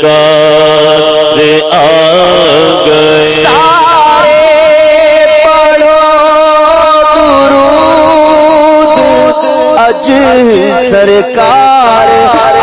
سارے آ گئے۔ سارے پڑھو درود۔ اج سرکار۔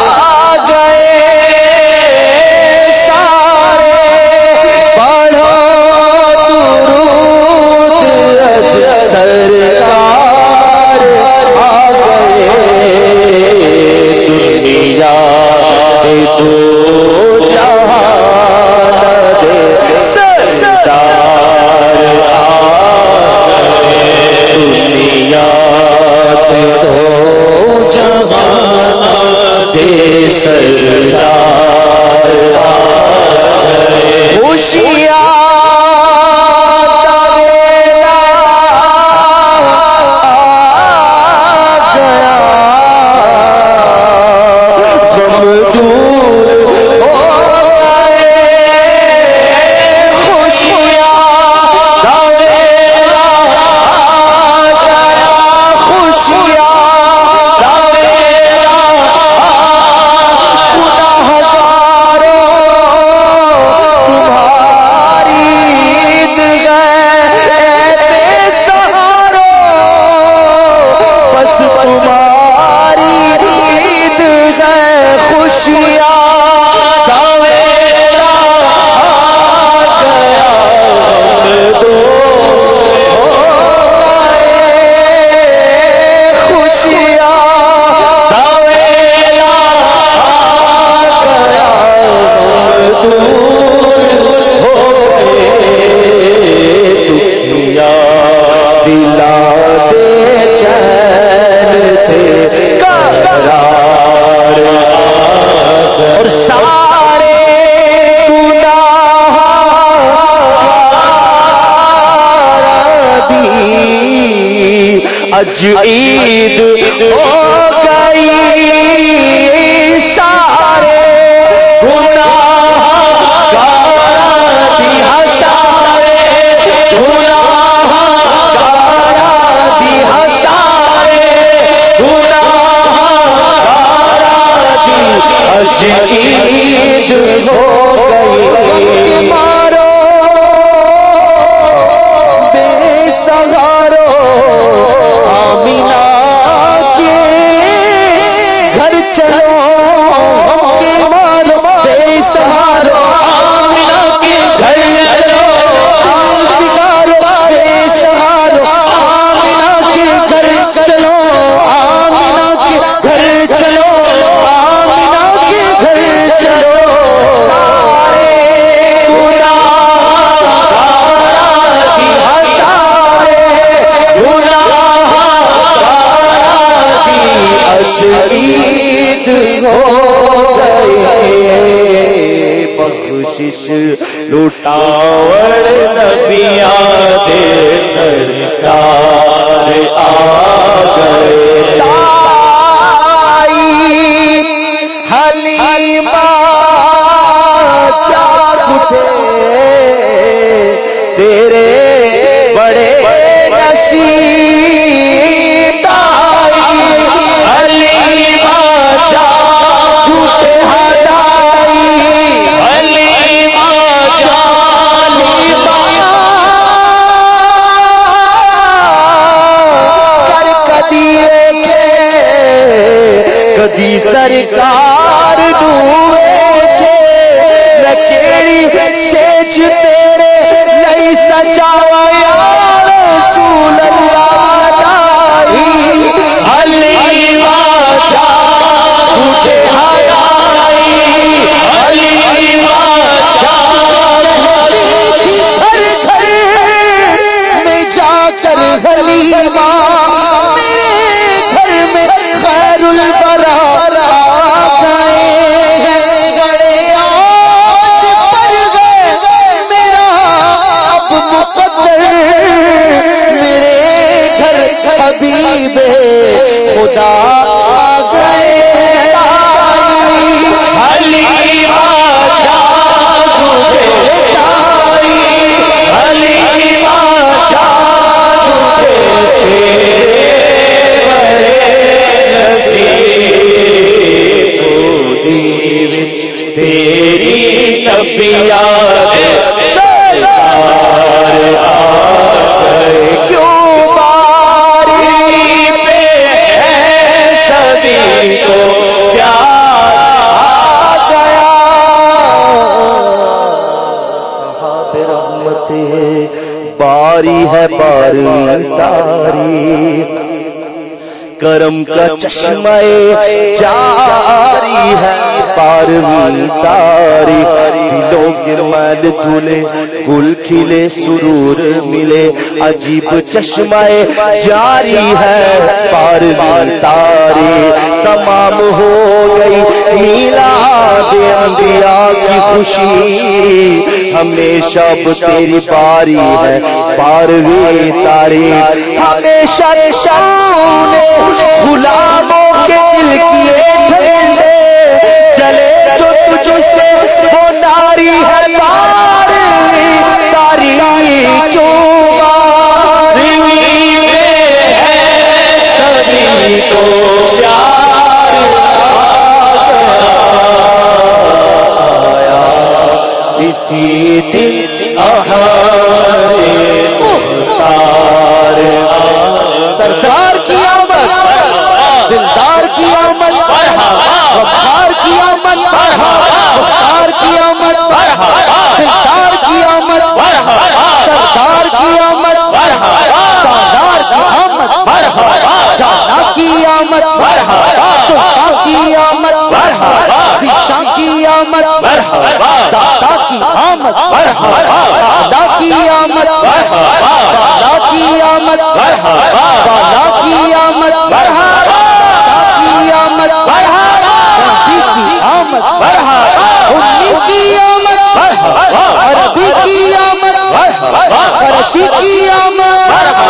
اجعید ہو کوشش لٹاوڑ نبیا دے سرکار آ گئے۔ سرکار دوے تھے میں نہیں سجا خدا باری ہے باری تاری۔ کرم کا چشمہ جاری ہے پاروی تاری۔ دلوں کے میل دھلے گل کھلے سرور ملے عجیب چشمہ جاری ہے پاروی تاری۔ تمام ہو گئی میلا انبیاء کی خوشی ہمیشہ تیری باری ہے پاروی تاری ہمیشہ شانے غلاموں کے دل کیے۔ اسی دن احرے سرکار کی آمد دلدار کی آمد وفار کی آمد وفار کی آمد دلدار کی آمد سردار کی آمد سردار کی آمد جانا کی آمد شفا کی آمد زیشا کی آمد خدا کی آمد خدا کی آمد خدا کی آمد خدا کی آمد کی آمد ربی کی آمد امی کی آمد عربی کی آمد فرشی کی آمد